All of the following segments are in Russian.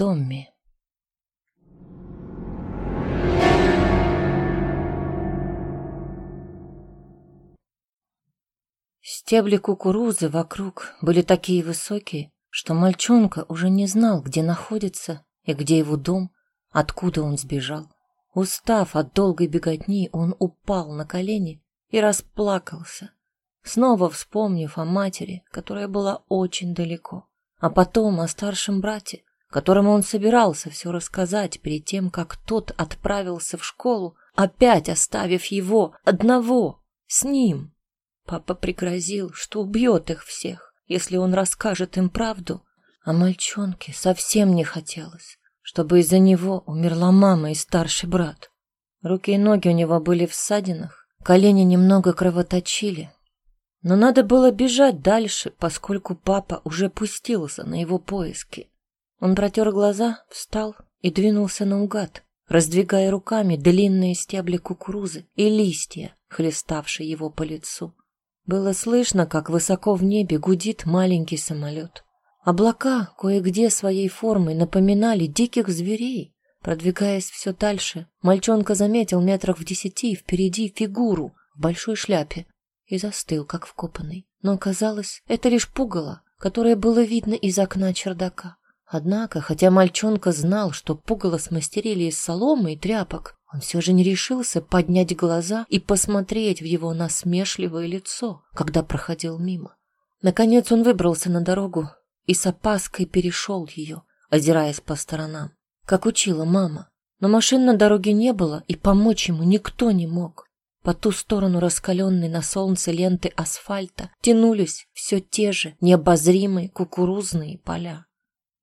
Томми. Стебли кукурузы вокруг были такие высокие, что мальчонка уже не знал, где находится и где его дом, откуда он сбежал. Устав от долгой беготни, он упал на колени и расплакался, снова вспомнив о матери, которая была очень далеко, а потом о старшем брате, которому он собирался все рассказать перед тем, как тот отправился в школу, опять оставив его одного с ним. Папа пригрозил, что убьет их всех, если он расскажет им правду, а мальчонке совсем не хотелось, чтобы из-за него умерла мама и старший брат. Руки и ноги у него были в ссадинах, колени немного кровоточили. Но надо было бежать дальше, поскольку папа уже пустился на его поиски. Он протер глаза, встал и двинулся наугад, раздвигая руками длинные стебли кукурузы и листья, хлеставшие его по лицу. Было слышно, как высоко в небе гудит маленький самолет. Облака кое-где своей формой напоминали диких зверей. Продвигаясь все дальше, мальчонка заметил метрах в десяти впереди фигуру в большой шляпе и застыл, как вкопанный. Но оказалось, это лишь пугало, которое было видно из окна чердака. Однако, хотя мальчонка знал, что пугало смастерили из соломы и тряпок, он все же не решился поднять глаза и посмотреть в его насмешливое лицо, когда проходил мимо. Наконец он выбрался на дорогу и с опаской перешел ее, озираясь по сторонам, как учила мама. Но машин на дороге не было, и помочь ему никто не мог. По ту сторону раскаленной на солнце ленты асфальта тянулись все те же необозримые кукурузные поля.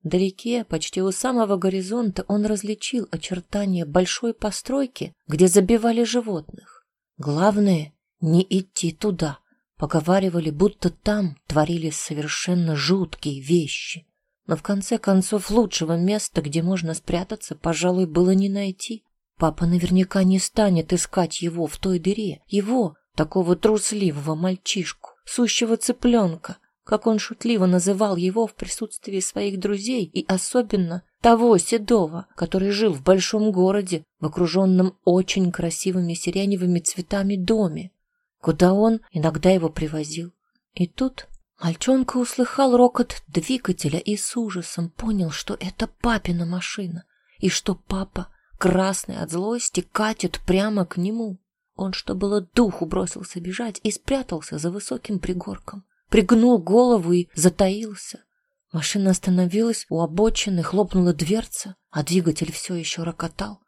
Вдалеке, почти у самого горизонта, он различил очертания большой постройки, где забивали животных. Главное — не идти туда. Поговаривали, будто там творились совершенно жуткие вещи. Но в конце концов лучшего места, где можно спрятаться, пожалуй, было не найти. Папа наверняка не станет искать его в той дыре. Его, такого трусливого мальчишку, сущего цыпленка, как он шутливо называл его в присутствии своих друзей и особенно того седого, который жил в большом городе в окруженном очень красивыми сиреневыми цветами доме, куда он иногда его привозил. И тут мальчонка услыхал рокот двигателя и с ужасом понял, что это папина машина и что папа, красный от злости, катит прямо к нему. Он, что было духу, бросился бежать и спрятался за высоким пригорком пригнул голову и затаился. Машина остановилась у обочины, хлопнула дверца, а двигатель все еще рокотал.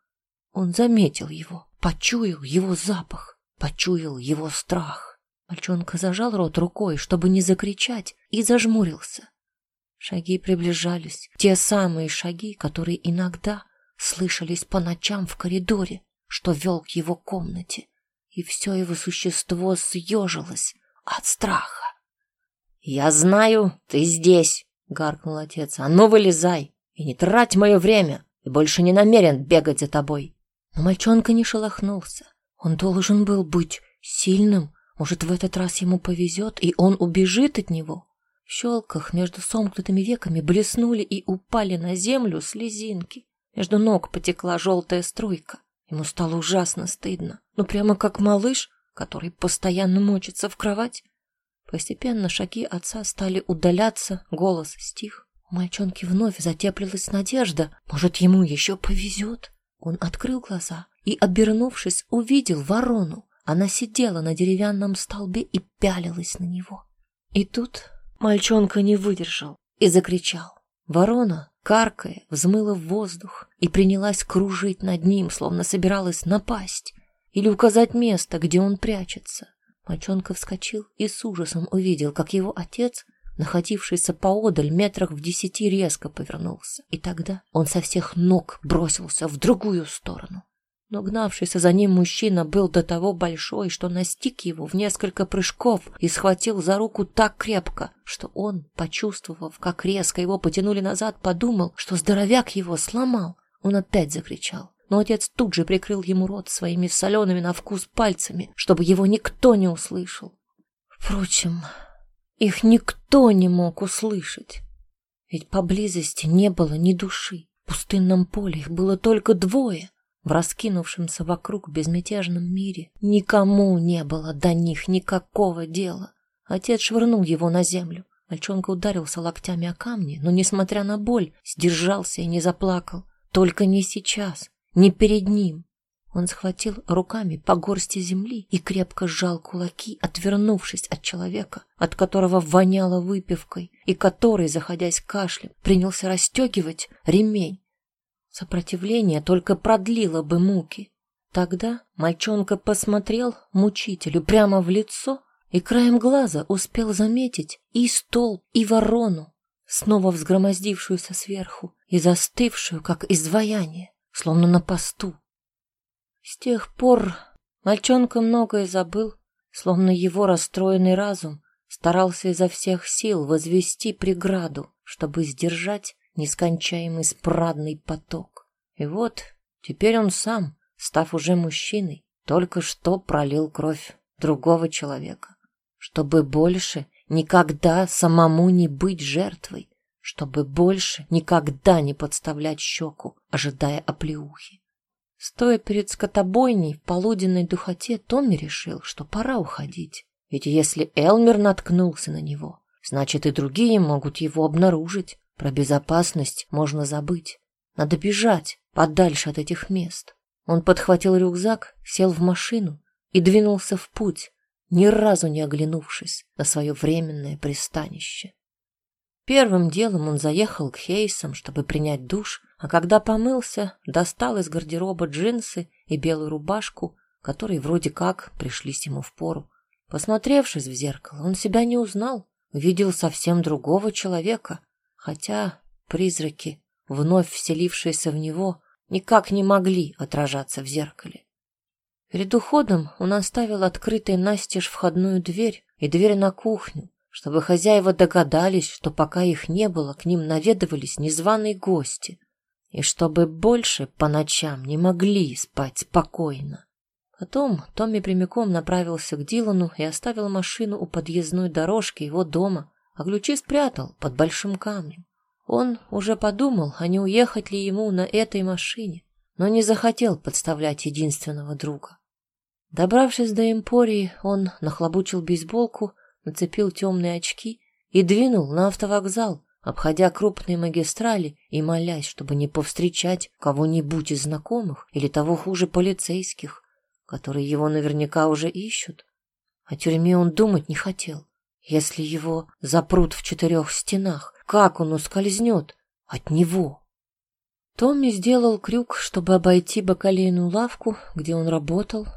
Он заметил его, почуял его запах, почуял его страх. Мальчонка зажал рот рукой, чтобы не закричать, и зажмурился. Шаги приближались, те самые шаги, которые иногда слышались по ночам в коридоре, что вел к его комнате, и все его существо съежилось от страха. «Я знаю, ты здесь», — гаркнул отец. «А ну, вылезай и не трать мое время, и больше не намерен бегать за тобой». Но мальчонка не шелохнулся. Он должен был быть сильным. Может, в этот раз ему повезет, и он убежит от него. В щелках между сомкнутыми веками блеснули и упали на землю слезинки. Между ног потекла желтая струйка. Ему стало ужасно стыдно. Ну, прямо как малыш, который постоянно мочится в кровать. Постепенно шаги отца стали удаляться, голос стих. У мальчонки вновь затеплилась надежда. Может, ему еще повезет? Он открыл глаза и, обернувшись, увидел ворону. Она сидела на деревянном столбе и пялилась на него. И тут мальчонка не выдержал и закричал. Ворона, каркая, взмыла в воздух и принялась кружить над ним, словно собиралась напасть или указать место, где он прячется. Мальчонка вскочил и с ужасом увидел, как его отец, находившийся поодаль метрах в десяти, резко повернулся. И тогда он со всех ног бросился в другую сторону. Но гнавшийся за ним мужчина был до того большой, что настиг его в несколько прыжков и схватил за руку так крепко, что он, почувствовав, как резко его потянули назад, подумал, что здоровяк его сломал. Он опять закричал но отец тут же прикрыл ему рот своими солеными на вкус пальцами, чтобы его никто не услышал. Впрочем, их никто не мог услышать, ведь поблизости не было ни души. пустынном поле их было только двое. В раскинувшемся вокруг безмятежном мире никому не было до них никакого дела. Отец швырнул его на землю. Мальчонка ударился локтями о камни, но, несмотря на боль, сдержался и не заплакал. Только не сейчас, не перед ним. Он схватил руками по горсти земли и крепко сжал кулаки, отвернувшись от человека, от которого воняло выпивкой, и который, заходясь кашлем, принялся расстегивать ремень. Сопротивление только продлило бы муки. Тогда мальчонка посмотрел мучителю прямо в лицо и краем глаза успел заметить и столб, и ворону, снова взгромоздившуюся сверху и застывшую, как изваяние, словно на посту. С тех пор мальчонка многое забыл, словно его расстроенный разум старался изо всех сил возвести преграду, чтобы сдержать нескончаемый спрадный поток. И вот теперь он сам, став уже мужчиной, только что пролил кровь другого человека, чтобы больше никогда самому не быть жертвой, чтобы больше никогда не подставлять щеку, ожидая оплеухи. Стоя перед скотобойней в полуденной духоте, Томми решил, что пора уходить. Ведь если Элмер наткнулся на него, значит и другие могут его обнаружить. Про безопасность можно забыть. Надо бежать подальше от этих мест. Он подхватил рюкзак, сел в машину и двинулся в путь, ни разу не оглянувшись на свое временное пристанище. Первым делом он заехал к Хейсам, чтобы принять душ, а когда помылся, достал из гардероба джинсы и белую рубашку, которые вроде как пришлись ему в пору. Посмотревшись в зеркало, он себя не узнал, увидел совсем другого человека, хотя призраки, вновь вселившиеся в него, никак не могли отражаться в зеркале. Перед уходом он оставил открытой настежь входную дверь и дверь на кухню, чтобы хозяева догадались, что пока их не было, к ним наведывались незваные гости, и чтобы больше по ночам не могли спать спокойно. Потом Томми прямиком направился к Дилану и оставил машину у подъездной дорожки его дома, а ключи спрятал под большим камнем. Он уже подумал, а не уехать ли ему на этой машине, но не захотел подставлять единственного друга. Добравшись до Эмпории, он нахлобучил бейсболку, нацепил темные очки и двинул на автовокзал, обходя крупные магистрали и молясь, чтобы не повстречать кого-нибудь из знакомых или того хуже полицейских, которые его наверняка уже ищут. О тюрьме он думать не хотел. Если его запрут в четырех стенах, как он ускользнет от него? Томми сделал крюк, чтобы обойти бакалейную лавку, где он работал,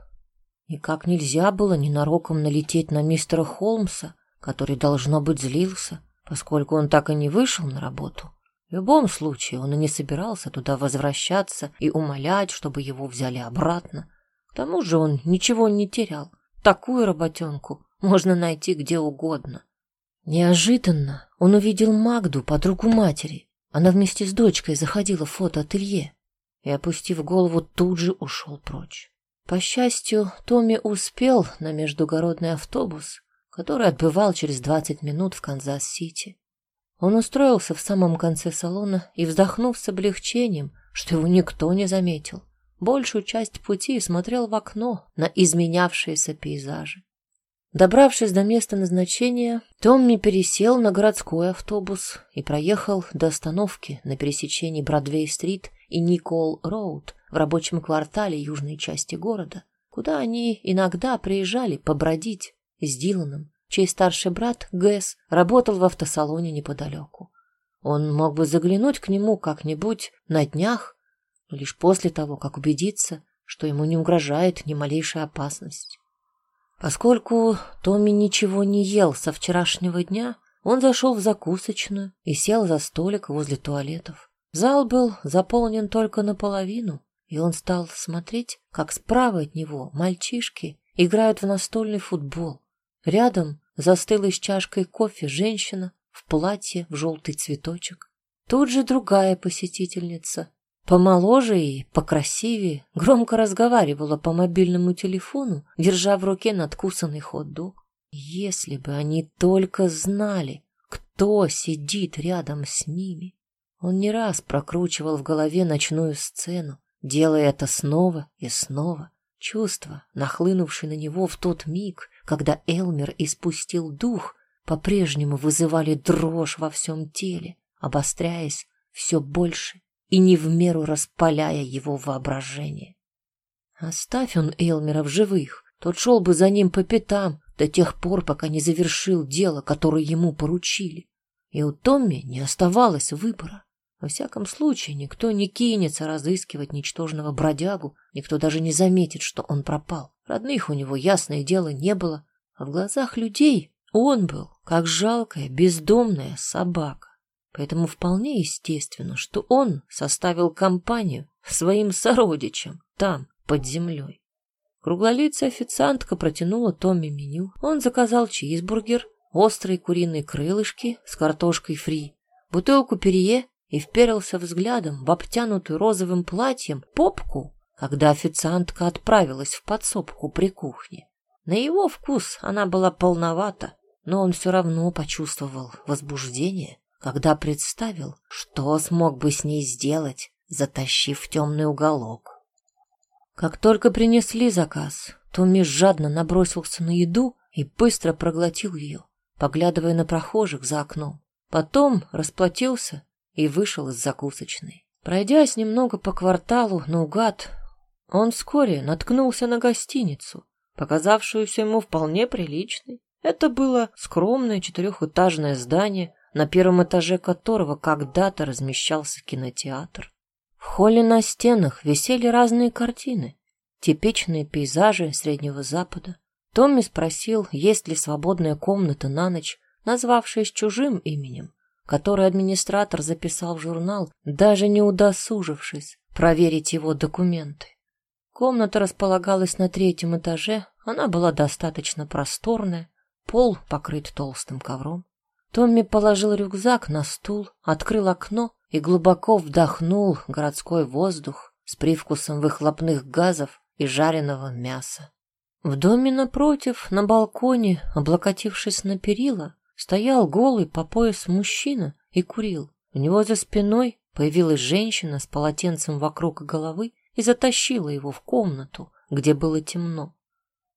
Никак нельзя было ненароком налететь на мистера Холмса, который, должно быть, злился, поскольку он так и не вышел на работу. В любом случае, он и не собирался туда возвращаться и умолять, чтобы его взяли обратно. К тому же он ничего не терял. Такую работенку можно найти где угодно. Неожиданно он увидел Магду, подругу матери. Она вместе с дочкой заходила в фотоателье и, опустив голову, тут же ушел прочь. По счастью, Томми успел на междугородный автобус, который отбывал через 20 минут в Канзас-Сити. Он устроился в самом конце салона и, вздохнув с облегчением, что его никто не заметил, большую часть пути смотрел в окно на изменявшиеся пейзажи. Добравшись до места назначения, Томми пересел на городской автобус и проехал до остановки на пересечении Бродвей-стрит и Никол-роуд в рабочем квартале южной части города, куда они иногда приезжали побродить с Диланом, чей старший брат Гэс работал в автосалоне неподалеку. Он мог бы заглянуть к нему как-нибудь на днях, но лишь после того, как убедиться, что ему не угрожает ни малейшая опасность. Поскольку Томми ничего не ел со вчерашнего дня, он зашел в закусочную и сел за столик возле туалетов. Зал был заполнен только наполовину, и он стал смотреть, как справа от него мальчишки играют в настольный футбол. Рядом застыла с чашкой кофе женщина в платье в желтый цветочек. Тут же другая посетительница Помоложе и покрасивее, громко разговаривала по мобильному телефону, держа в руке надкусанный хот-дог. Если бы они только знали, кто сидит рядом с ними. Он не раз прокручивал в голове ночную сцену, делая это снова и снова. Чувства, нахлынувшие на него в тот миг, когда Элмер испустил дух, по-прежнему вызывали дрожь во всем теле, обостряясь все больше и не в меру распаляя его воображение. Оставь он Элмера в живых, тот шел бы за ним по пятам до тех пор, пока не завершил дело, которое ему поручили. И у Томми не оставалось выбора. Во всяком случае, никто не кинется разыскивать ничтожного бродягу, никто даже не заметит, что он пропал. Родных у него, ясное дело, не было, а в глазах людей он был, как жалкая, бездомная собака. Поэтому вполне естественно, что он составил компанию своим сородичам там, под землей. Круглолицая официантка протянула Томми меню. Он заказал чизбургер, острые куриные крылышки с картошкой фри, бутылку перье и вперился взглядом в обтянутую розовым платьем попку, когда официантка отправилась в подсобку при кухне. На его вкус она была полновата, но он все равно почувствовал возбуждение, когда представил, что смог бы с ней сделать, затащив в темный уголок. Как только принесли заказ, Томми жадно набросился на еду и быстро проглотил ее, поглядывая на прохожих за окном. Потом расплатился и вышел из закусочной. Пройдясь немного по кварталу наугад, он вскоре наткнулся на гостиницу, показавшуюся ему вполне приличной. Это было скромное четырехэтажное здание, на первом этаже которого когда-то размещался кинотеатр. В холле на стенах висели разные картины, типичные пейзажи Среднего Запада. Томми спросил, есть ли свободная комната на ночь, назвавшись чужим именем, который администратор записал в журнал, даже не удосужившись проверить его документы. Комната располагалась на третьем этаже, она была достаточно просторная, пол покрыт толстым ковром. Томми положил рюкзак на стул, открыл окно и глубоко вдохнул городской воздух с привкусом выхлопных газов и жареного мяса. В доме напротив, на балконе, облокотившись на перила, стоял голый по пояс мужчина и курил. У него за спиной появилась женщина с полотенцем вокруг головы и затащила его в комнату, где было темно.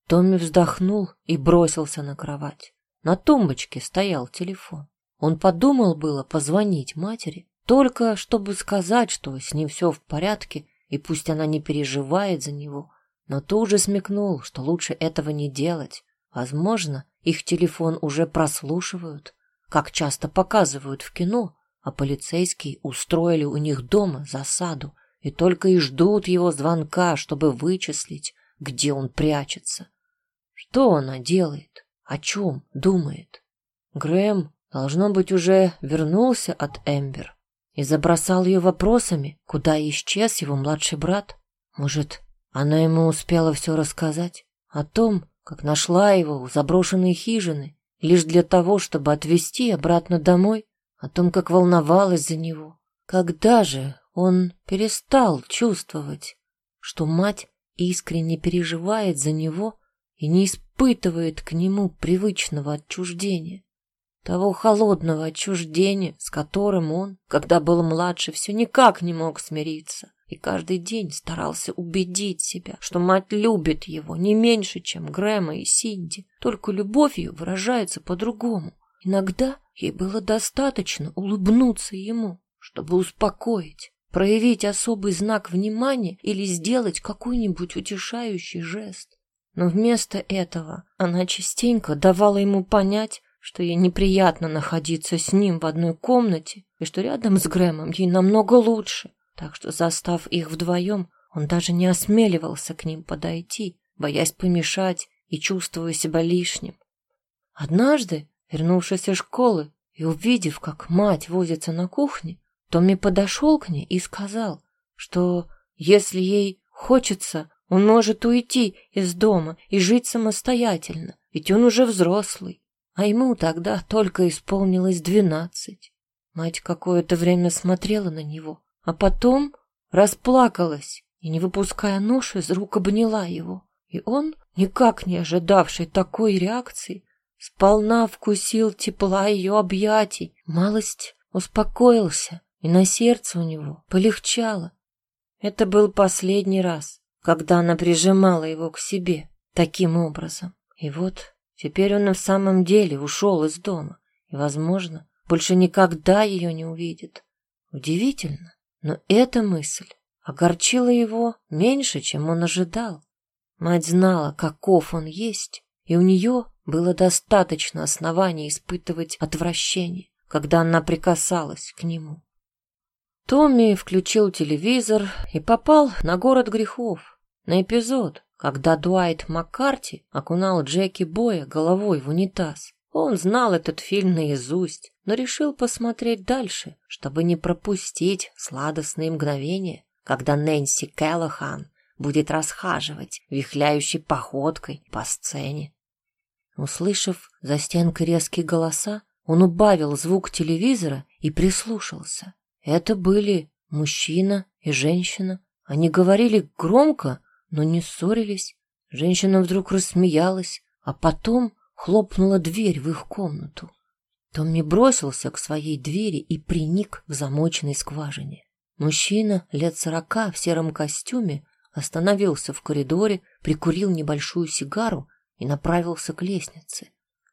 Томми вздохнул и бросился на кровать. На тумбочке стоял телефон. Он подумал было позвонить матери, только чтобы сказать, что с ним все в порядке, и пусть она не переживает за него, но тут же смекнул, что лучше этого не делать. Возможно, их телефон уже прослушивают, как часто показывают в кино, а полицейские устроили у них дома засаду и только и ждут его звонка, чтобы вычислить, где он прячется. Что она делает? О чем думает? Грэм, должно быть, уже вернулся от Эмбер и забросал ее вопросами, куда исчез его младший брат. Может, она ему успела все рассказать о том, как нашла его у заброшенной хижины, лишь для того, чтобы отвезти обратно домой, о том, как волновалась за него. Когда же он перестал чувствовать, что мать искренне переживает за него и не испытывает к нему привычного отчуждения, того холодного отчуждения, с которым он, когда был младше, все никак не мог смириться и каждый день старался убедить себя, что мать любит его не меньше, чем Грэма и Синди, только любовь ее выражается по-другому. Иногда ей было достаточно улыбнуться ему, чтобы успокоить, проявить особый знак внимания или сделать какой-нибудь утешающий жест. Но вместо этого она частенько давала ему понять, что ей неприятно находиться с ним в одной комнате и что рядом с Грэмом ей намного лучше, так что, застав их вдвоем, он даже не осмеливался к ним подойти, боясь помешать и чувствуя себя лишним. Однажды, вернувшись из школы и увидев, как мать возится на кухне, Томми подошел к ней и сказал, что если ей хочется, он может уйти из дома и жить самостоятельно, ведь он уже взрослый, а ему тогда только исполнилось двенадцать. Мать какое-то время смотрела на него, а потом расплакалась и, не выпуская нож, из рук обняла его. И он, никак не ожидавший такой реакции, сполна вкусил тепла ее объятий, малость успокоился и на сердце у него полегчало. Это был последний раз, когда она прижимала его к себе таким образом. И вот теперь он и в самом деле ушел из дома, и, возможно, больше никогда ее не увидит. Удивительно, но эта мысль огорчила его меньше, чем он ожидал. Мать знала, каков он есть, и у нее было достаточно оснований испытывать отвращение, когда она прикасалась к нему. Томми включил телевизор и попал на город грехов, на эпизод, когда Дуайт Маккарти окунал Джеки Боя головой в унитаз. Он знал этот фильм наизусть, но решил посмотреть дальше, чтобы не пропустить сладостные мгновения, когда Нэнси Келлахан будет расхаживать вихляющей походкой по сцене. Услышав за стенкой резкие голоса, он убавил звук телевизора и прислушался. Это были мужчина и женщина. Они говорили громко, но не ссорились. Женщина вдруг рассмеялась, а потом хлопнула дверь в их комнату. Томми бросился к своей двери и приник к замоченной скважине. Мужчина лет сорока в сером костюме остановился в коридоре, прикурил небольшую сигару и направился к лестнице.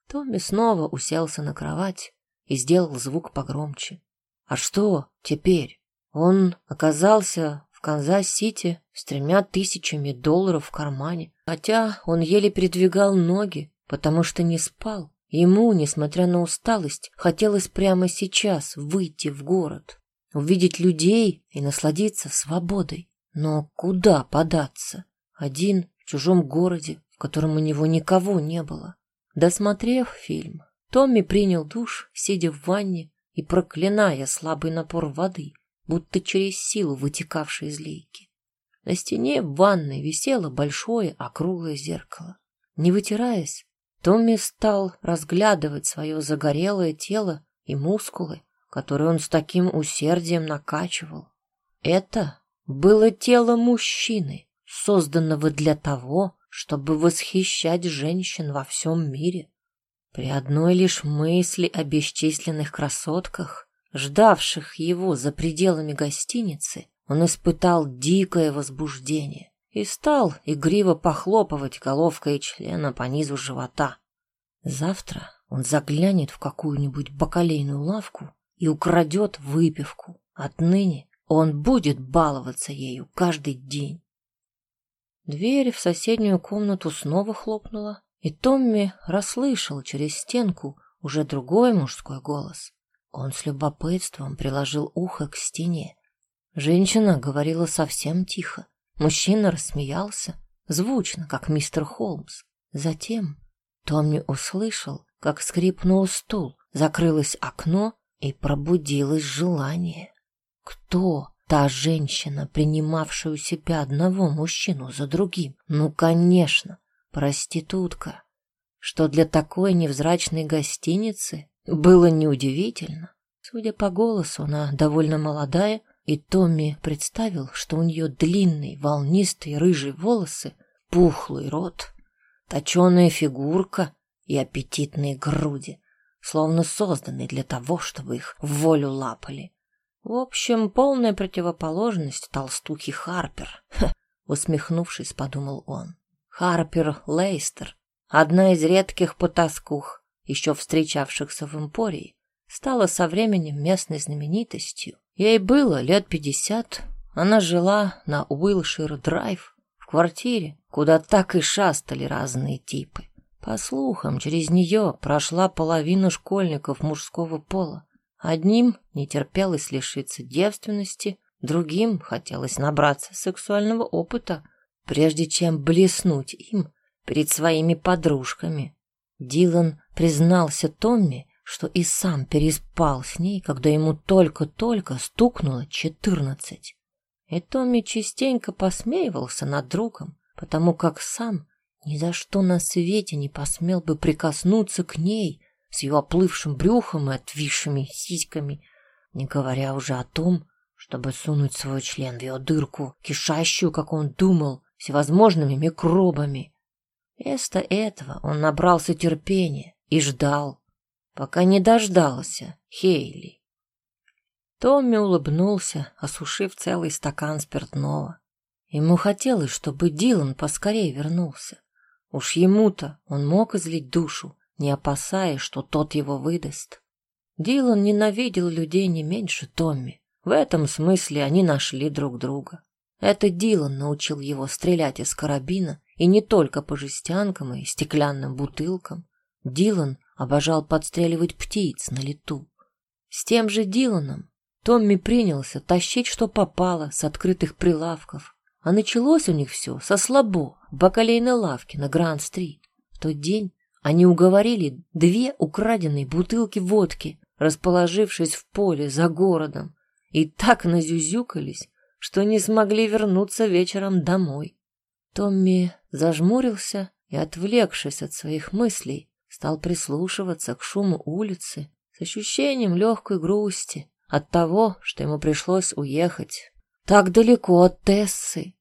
Томми снова уселся на кровать и сделал звук погромче. А что теперь? Он оказался в Канзас-Сити с тремя тысячами долларов в кармане, хотя он еле передвигал ноги, потому что не спал. Ему, несмотря на усталость, хотелось прямо сейчас выйти в город, увидеть людей и насладиться свободой. Но куда податься? Один в чужом городе, в котором у него никого не было. Досмотрев фильм, Томми принял душ, сидя в ванне и проклиная слабый напор воды, будто через силу вытекавшей из лейки. На стене в ванной висело большое округлое зеркало. Не вытираясь, Томми стал разглядывать свое загорелое тело и мускулы, которые он с таким усердием накачивал. Это было тело мужчины, созданного для того, чтобы восхищать женщин во всем мире. При одной лишь мысли о бесчисленных красотках, ждавших его за пределами гостиницы, он испытал дикое возбуждение и стал игриво похлопывать головкой члена по низу живота. Завтра он заглянет в какую-нибудь бакалейную лавку и украдет выпивку. Отныне он будет баловаться ею каждый день. Дверь в соседнюю комнату снова хлопнула, и Томми расслышал через стенку уже другой мужской голос. Он с любопытством приложил ухо к стене. Женщина говорила совсем тихо. Мужчина рассмеялся, звучно, как мистер Холмс. Затем Томми услышал, как скрипнул стул, закрылось окно и пробудилось желание. Кто та женщина, принимавшая у себя одного мужчину за другим? Ну, конечно, проститутка. Что для такой невзрачной гостиницы было неудивительно. Судя по голосу, она довольно молодая, и Томми представил, что у нее длинные, волнистые рыжие волосы, пухлый рот, точеная фигурка и аппетитные груди, словно созданные для того, чтобы их в волю лапали. В общем, полная противоположность толстухи Харпер. Ха, усмехнувшись, подумал он. Харпер Лейстер, одна из редких потаскух, еще встречавшихся в Эмпории, стала со временем местной знаменитостью. Ей было лет пятьдесят, она жила на Уилшир-драйв, в квартире, куда так и шастали разные типы. По слухам, через нее прошла половина школьников мужского пола. Одним не терпелось лишиться девственности, другим хотелось набраться сексуального опыта, прежде чем блеснуть им перед своими подружками. Дилан признался Томми, что и сам переспал с ней, когда ему только-только стукнуло четырнадцать. И Томми частенько посмеивался над другом, потому как сам ни за что на свете не посмел бы прикоснуться к ней с ее оплывшим брюхом и отвисшими сиськами, не говоря уже о том, чтобы сунуть свой член в ее дырку, кишащую, как он думал, всевозможными микробами. Вместо этого он набрался терпения и ждал, пока не дождался Хейли. Томми улыбнулся, осушив целый стакан спиртного. Ему хотелось, чтобы Дилан поскорее вернулся. Уж ему-то он мог излить душу, не опасаясь, что тот его выдаст. Дилан ненавидел людей не меньше Томми. В этом смысле они нашли друг друга. Это Дилан научил его стрелять из карабина, и не только по жестянкам и стеклянным бутылкам. Дилан обожал подстреливать птиц на лету. С тем же Диланом Томми принялся тащить, что попало, с открытых прилавков. А началось у них все со слабо в бакалейной лавке на Гранд-стрит. В тот день они уговорили две украденные бутылки водки, расположившись в поле за городом, и так назюзюкались, что не смогли вернуться вечером домой. Томми зажмурился и, отвлекшись от своих мыслей, стал прислушиваться к шуму улицы с ощущением легкой грусти от того, что ему пришлось уехать так далеко от Тессы.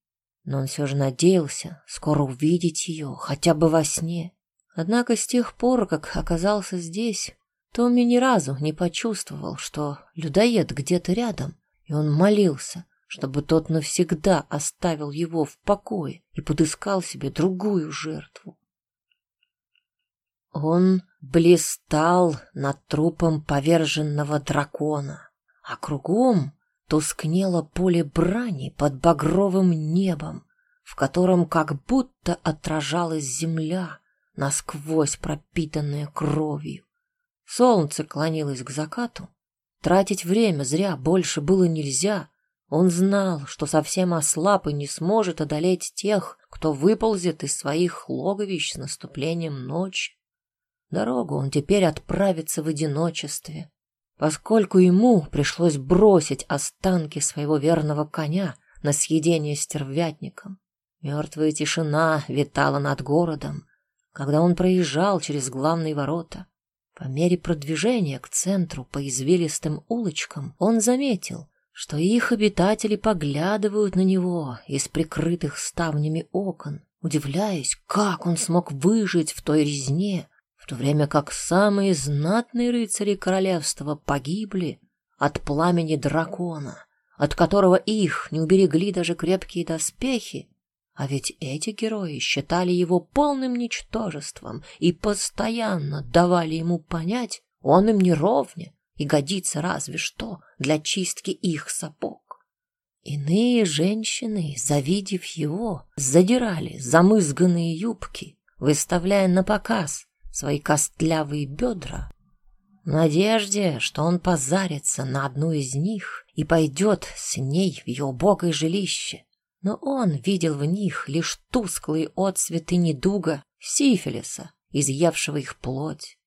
Но он все же надеялся скоро увидеть ее, хотя бы во сне. Однако с тех пор, как оказался здесь, Томми ни разу не почувствовал, что людоед где-то рядом, и он молился, чтобы тот навсегда оставил его в покое и подыскал себе другую жертву. Он блистал над трупом поверженного дракона а кругом тускнело поле брани под багровым небом, в котором как будто отражалась земля, насквозь пропитанная кровью. Солнце клонилось к закату. Тратить время зря больше было нельзя. Он знал, что совсем ослаб и не сможет одолеть тех, кто выползет из своих логовищ с наступлением ночи. Дорогу он теперь отправится в одиночестве, поскольку ему пришлось бросить останки своего верного коня на съедение стервятником. Мертвая тишина витала над городом, когда он проезжал через главные ворота. По мере продвижения к центру по извилистым улочкам он заметил, что их обитатели поглядывают на него из прикрытых ставнями окон, удивляясь, как он смог выжить в той резне, в то время как самые знатные рыцари королевства погибли от пламени дракона, от которого их не уберегли даже крепкие доспехи, а ведь эти герои считали его полным ничтожеством и постоянно давали ему понять, он им не ровня и годится разве что для чистки их сапог. Иные женщины, завидев его, задирали замызганные юбки, выставляя на показ свои костлявые бедра, в надежде, что он позарится на одну из них и пойдет с ней в ее убогое жилище. Но он видел в них лишь тусклые отцветы недуга, сифилиса, изъявшего их плоть.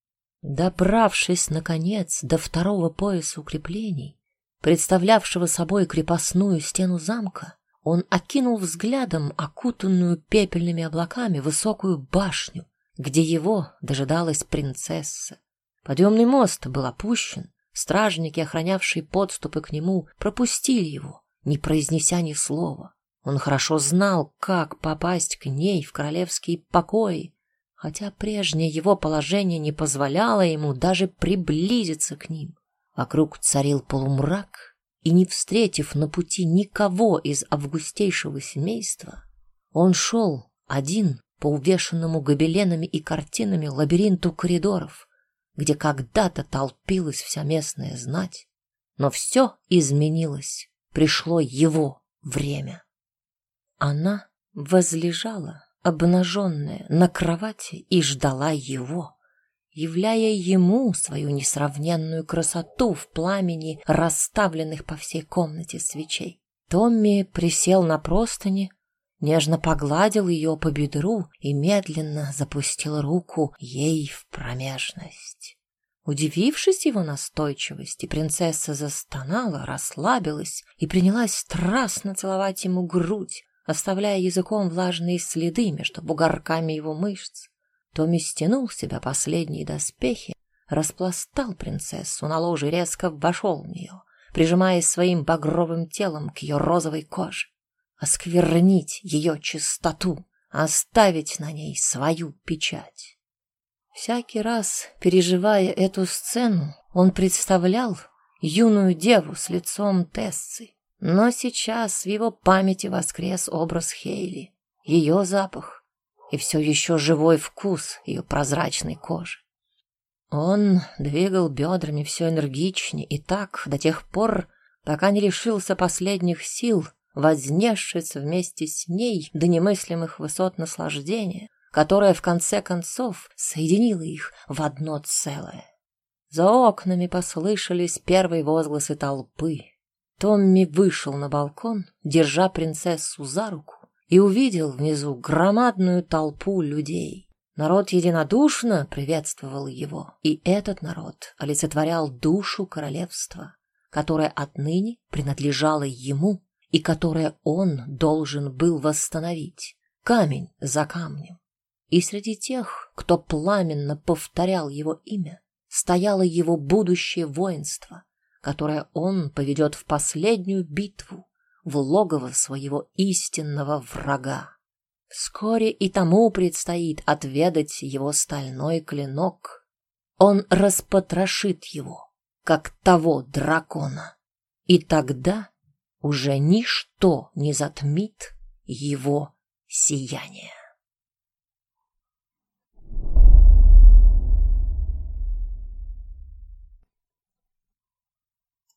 Добравшись, наконец, до второго пояса укреплений, представлявшего собой крепостную стену замка, он окинул взглядом окутанную пепельными облаками высокую башню, где его дожидалась принцесса. Подъемный мост был опущен, стражники, охранявшие подступы к нему, пропустили его, не произнеся ни слова. Он хорошо знал, как попасть к ней в королевские покои, хотя прежнее его положение не позволяло ему даже приблизиться к ним. Вокруг царил полумрак, и, не встретив на пути никого из августейшего семейства, он шел один по увешанному гобеленами и картинами лабиринту коридоров, где когда-то толпилась вся местная знать. Но все изменилось, пришло его время. Она возлежала, обнаженная, на кровати и ждала его, являя ему свою несравненную красоту в пламени расставленных по всей комнате свечей. Томми присел на простыни, нежно погладил ее по бедру и медленно запустил руку ей в промежность. Удивившись его настойчивости, принцесса застонала, расслабилась и принялась страстно целовать ему грудь, оставляя языком влажные следы между бугорками его мышц. Томми стянул с себя последние доспехи, распластал принцессу на ложе и резко вошел в нее, прижимаясь своим багровым телом к ее розовой коже осквернить ее чистоту, оставить на ней свою печать. Всякий раз, переживая эту сцену, он представлял юную деву с лицом Тессы. Но сейчас в его памяти воскрес образ Хейли, ее запах и все еще живой вкус ее прозрачной кожи. Он двигал бедрами все энергичнее и так до тех пор, пока не лишился последних сил, вознесшись вместе с ней до немыслимых высот наслаждения, которое в конце концов соединило их в одно целое. За окнами послышались первые возгласы толпы. Томми вышел на балкон, держа принцессу за руку, и увидел внизу громадную толпу людей. Народ единодушно приветствовал его, и этот народ олицетворял душу королевства, которая отныне принадлежала ему и которое он должен был восстановить, камень за камнем. И среди тех, кто пламенно повторял его имя, стояло его будущее воинство, которое он поведет в последнюю битву, в логово своего истинного врага. Вскоре и тому предстоит отведать его стальной клинок. Он распотрошит его, как того дракона. И тогда уже ничто не затмит его сияние.